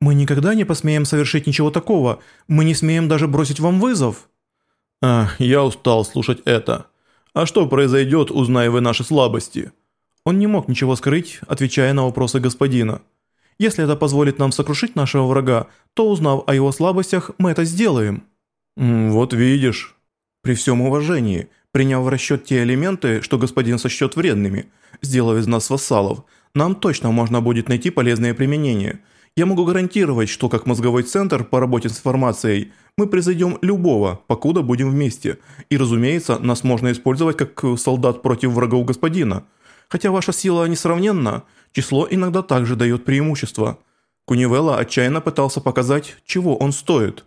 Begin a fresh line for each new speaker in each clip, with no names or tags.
Мы никогда не посмеем совершить ничего такого. Мы не смеем даже бросить вам вызов».
«Ах, я устал слушать это. А что произойдет, узная вы наши слабости?»
Он не мог ничего скрыть, отвечая на вопросы господина. «Если это позволит нам сокрушить нашего врага, то узнав о его слабостях, мы это сделаем».
«Вот видишь».
При всем уважении, приняв в расчет те элементы, что господин сочтет вредными, сделав из нас вассалов, нам точно можно будет найти полезное применение. Я могу гарантировать, что как мозговой центр по работе с информацией мы превзойдем любого, покуда будем вместе. И разумеется, нас можно использовать как солдат против врагов господина. Хотя ваша сила несравненна, число иногда также дает преимущество. Кунивелла отчаянно пытался показать, чего он стоит.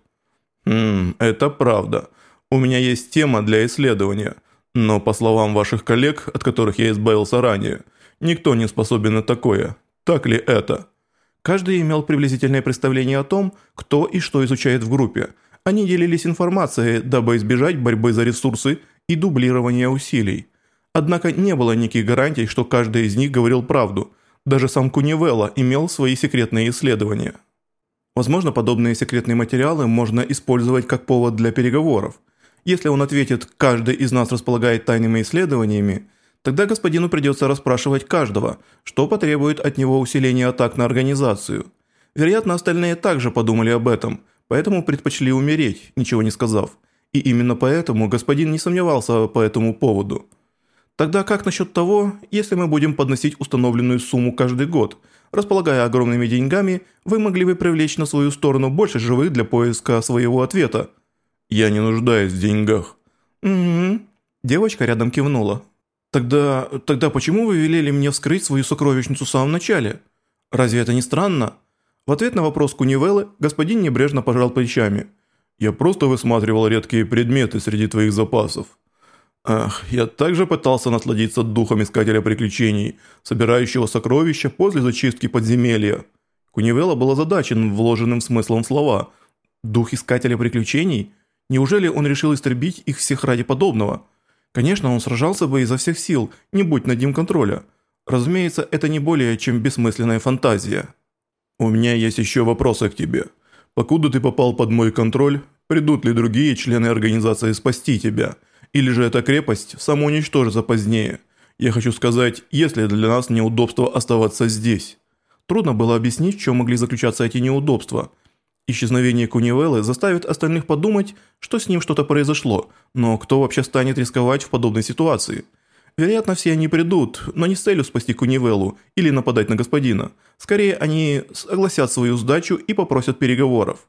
«Хм, это правда. У меня есть тема для исследования. Но по словам ваших коллег, от которых я избавился ранее, никто не способен на такое. Так ли это?»
Каждый имел приблизительное представление о том, кто и что изучает в группе. Они делились информацией, дабы избежать борьбы за ресурсы и дублирования усилий. Однако не было никаких гарантий, что каждый из них говорил правду. Даже сам Кунивелла имел свои секретные исследования. Возможно, подобные секретные материалы можно использовать как повод для переговоров. Если он ответит «каждый из нас располагает тайными исследованиями», Тогда господину придется расспрашивать каждого, что потребует от него усиления атак на организацию. Вероятно, остальные также подумали об этом, поэтому предпочли умереть, ничего не сказав. И именно поэтому господин не сомневался по этому поводу. Тогда как насчет того, если мы будем подносить установленную сумму каждый год? Располагая огромными деньгами, вы могли бы привлечь на свою сторону больше живых для поиска своего ответа.
Я не нуждаюсь в деньгах.
Угу. Девочка рядом кивнула. Тогда, тогда почему вы велели мне вскрыть свою сокровищницу в самом начале? Разве это не странно? В ответ на вопрос Кунивеллы господин небрежно пожал плечами.
Я просто высматривал редкие предметы среди твоих запасов. Ах, я также пытался насладиться духом искателя приключений, собирающего сокровища после зачистки подземелья.
Кунивелла был озадачен вложенным смыслом слова. Дух искателя приключений? Неужели он решил истребить их всех ради подобного? Конечно, он сражался бы изо всех сил, не будь над ним контроля. Разумеется, это не более чем бессмысленная фантазия.
У меня есть еще вопросы к тебе. Покуда ты попал под мой контроль, придут ли другие члены организации спасти тебя? Или же эта крепость самоуничтожится позднее? Я хочу сказать, если для нас неудобство оставаться здесь.
Трудно было объяснить, в чем могли заключаться эти неудобства – Исчезновение Кунивеллы заставит остальных подумать, что с ним что-то произошло, но кто вообще станет рисковать в подобной ситуации? Вероятно, все они придут, но не с целью спасти Кунивеллу или нападать на господина. Скорее, они согласят свою сдачу и попросят переговоров.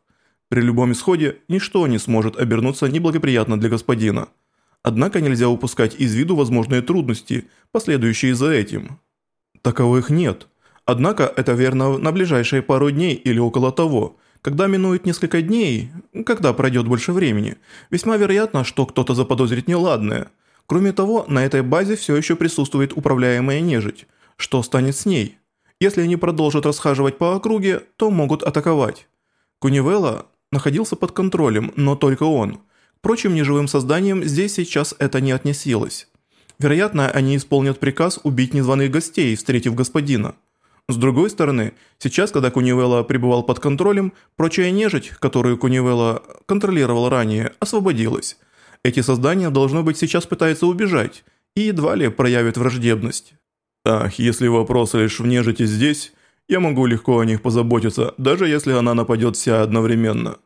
При любом исходе, ничто не сможет обернуться неблагоприятно для господина. Однако нельзя упускать из виду возможные трудности, последующие за этим. Таковых нет. Однако это верно на ближайшие пару дней или около того – когда минует несколько дней, когда пройдет больше времени, весьма вероятно, что кто-то заподозрит неладное. Кроме того, на этой базе все еще присутствует управляемая нежить. Что станет с ней? Если они продолжат расхаживать по округе, то могут атаковать. Кунивелла находился под контролем, но только он. Впрочем, неживым созданием здесь сейчас это не отнесилось. Вероятно, они исполнят приказ убить незваных гостей, встретив господина. С другой стороны, сейчас, когда Кунивелла пребывал под контролем, прочая нежить, которую Кунивелла контролировал ранее, освободилась. Эти создания, должно быть, сейчас пытаются убежать и едва ли проявят враждебность.
Ах, если вопрос лишь в нежити здесь, я могу легко о них позаботиться, даже если она нападет вся одновременно.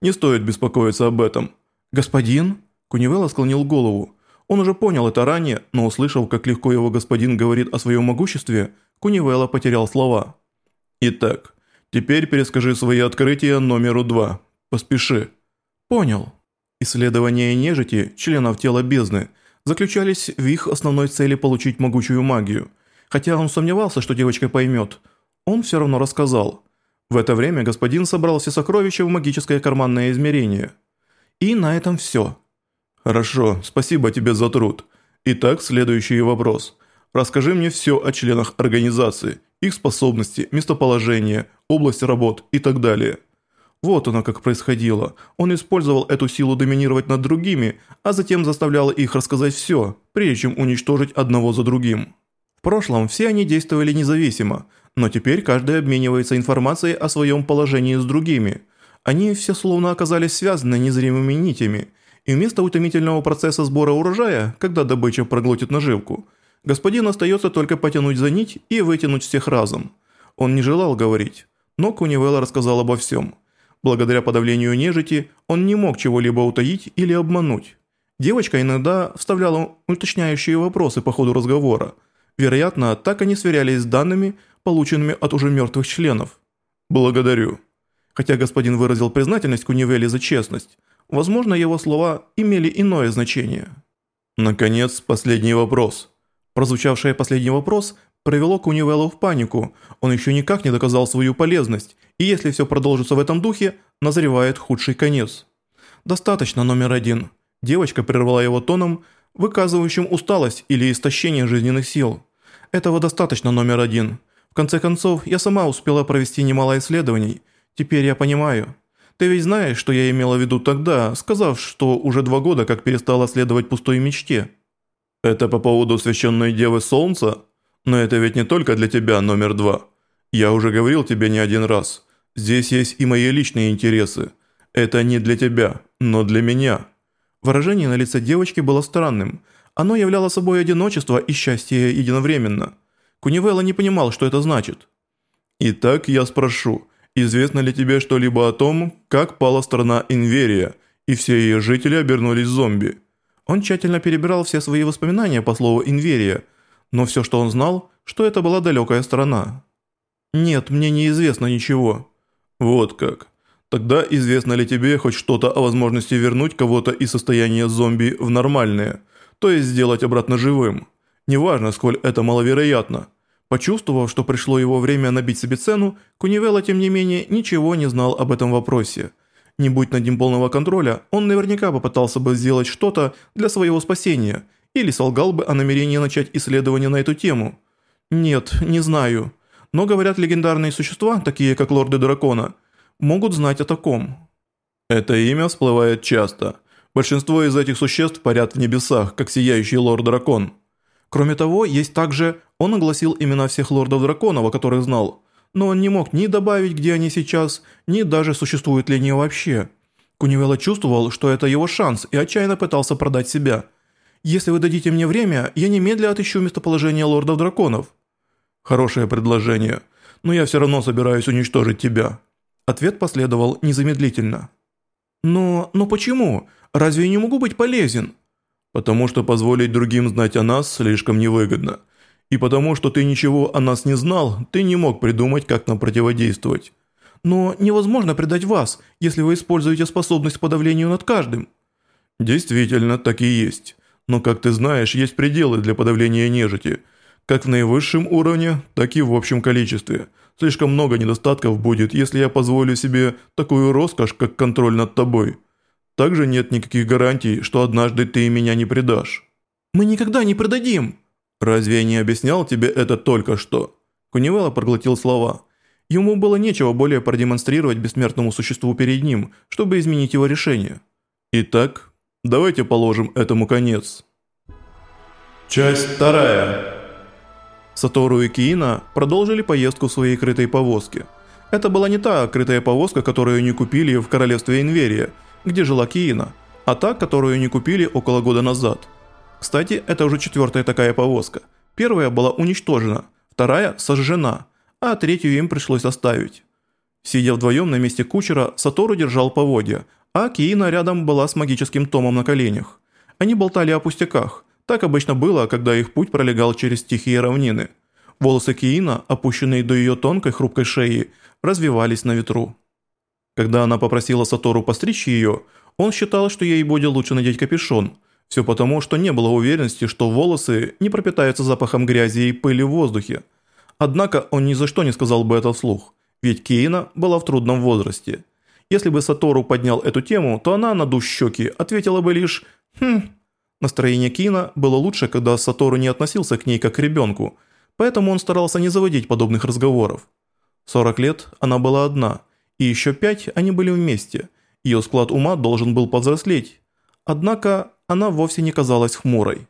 Не стоит беспокоиться об этом.
«Господин?» Кунивелла склонил голову. Он уже понял это ранее, но услышав, как легко его господин говорит о своем могуществе – Кунивелла потерял слова.
«Итак, теперь перескажи свои открытия номеру два. Поспеши».
«Понял». Исследования нежити, членов тела бездны, заключались в их основной цели получить могучую магию. Хотя он сомневался, что девочка поймет, он все равно рассказал. В это время господин собрал все сокровища в магическое карманное измерение. И на этом все.
«Хорошо, спасибо тебе за труд. Итак, следующий вопрос. Расскажи мне все о членах организации, их способности, местоположение, область работ и так далее.
Вот оно как происходило. Он использовал эту силу доминировать над другими, а затем заставлял их рассказать все, прежде чем уничтожить одного за другим. В прошлом все они действовали независимо, Но теперь каждый обменивается информацией о своем положении с другими. Они все словно оказались связаны незримыми нитями, и вместо утомительного процесса сбора урожая, когда добыча проглотит наживку, господин остается только потянуть за нить и вытянуть всех разом. Он не желал говорить, но Кунивелла рассказал обо всем. Благодаря подавлению нежити он не мог чего-либо утаить или обмануть. Девочка иногда вставляла уточняющие вопросы по ходу разговора. Вероятно, так они сверялись с данными, полученными от уже мертвых членов. «Благодарю». Хотя господин выразил признательность Кунивелли за честность, возможно, его слова имели иное значение. Наконец, последний вопрос. Прозвучавший последний вопрос привело Кунивеллу в панику, он еще никак не доказал свою полезность, и если все продолжится в этом духе, назревает худший конец. «Достаточно, номер один». Девочка прервала его тоном, выказывающим усталость или истощение жизненных сил. «Этого достаточно, номер один. В конце концов, я сама успела провести немало исследований. Теперь я понимаю. Ты ведь знаешь, что я имела в виду тогда, сказав, что уже два года как перестала следовать пустой мечте». «Это по поводу священной Девы Солнца?» Но это ведь не только для тебя номер два. Я уже говорил тебе не один раз. Здесь есть и мои личные интересы. Это не для тебя, но для меня». Выражение на лице девочки было странным. Оно являло собой одиночество и счастье единовременно. Кунивелла не понимал, что это значит. «Итак, я спрошу, известно ли тебе что-либо о том, как пала страна Инверия, и все ее жители обернулись зомби?» Он тщательно перебирал все свои воспоминания по слову «Инверия», но все, что он знал, что это была далекая страна. «Нет, мне неизвестно ничего». «Вот как. Тогда известно ли тебе хоть что-то о возможности вернуть кого-то из состояния зомби в нормальное, то есть сделать обратно живым? Неважно, сколь это маловероятно». Почувствовав, что пришло его время набить себе цену, Кунивелла, тем не менее, ничего не знал об этом вопросе. Не будь над ним полного контроля, он наверняка попытался бы сделать что-то для своего спасения – или солгал бы о намерении начать исследование на эту тему. Нет, не знаю. Но говорят легендарные существа, такие как лорды дракона, могут знать о таком. Это имя всплывает часто. Большинство из этих существ парят в небесах, как сияющий лорд-дракон. Кроме того, есть также... Он огласил имена всех лордов драконов, о которых знал. Но он не мог ни добавить, где они сейчас, ни даже существуют ли они вообще. Кунивелла чувствовал, что это его шанс, и отчаянно пытался продать себя – если вы дадите мне время, я немедля отыщу местоположение лордов драконов». «Хорошее предложение, но я все равно собираюсь уничтожить тебя». Ответ последовал незамедлительно. «Но... но почему? Разве я не могу быть полезен?» «Потому что позволить другим знать о нас слишком невыгодно. И потому что ты ничего о нас не знал, ты не мог придумать, как нам противодействовать». «Но невозможно предать вас, если вы используете способность к подавлению над каждым». «Действительно, так и есть. Но, как ты знаешь, есть пределы для подавления нежити, как в наивысшем уровне, так и в общем количестве. Слишком много недостатков будет, если я позволю себе такую роскошь, как контроль над тобой. Также нет никаких гарантий, что однажды ты меня не предашь. Мы никогда не предадим. Разве я не объяснял тебе это только что? Кунивелла проглотил слова. Ему было нечего более продемонстрировать бессмертному существу перед ним, чтобы изменить его решение. Итак, Давайте положим этому конец. Часть вторая. Сатору и Киина продолжили поездку в своей крытой повозке. Это была не та крытая повозка, которую они купили в королевстве Инверия, где жила Киина, а та, которую они купили около года назад. Кстати, это уже четвертая такая повозка. Первая была уничтожена, вторая сожжена, а третью им пришлось оставить. Сидя вдвоем на месте кучера, Сатору держал поводья, а Киина рядом была с магическим томом на коленях. Они болтали о пустяках. Так обычно было, когда их путь пролегал через тихие равнины. Волосы Киина, опущенные до ее тонкой хрупкой шеи, развивались на ветру. Когда она попросила Сатору постричь ее, он считал, что ей будет лучше надеть капюшон. Все потому, что не было уверенности, что волосы не пропитаются запахом грязи и пыли в воздухе. Однако он ни за что не сказал бы это вслух, ведь Киина была в трудном возрасте – если бы Сатору поднял эту тему, то она, надув щеки, ответила бы лишь «Хм». Настроение Кина было лучше, когда Сатору не относился к ней как к ребенку, поэтому он старался не заводить подобных разговоров. 40 лет она была одна, и еще пять они были вместе. Ее склад ума должен был повзрослеть. Однако она вовсе не казалась хмурой.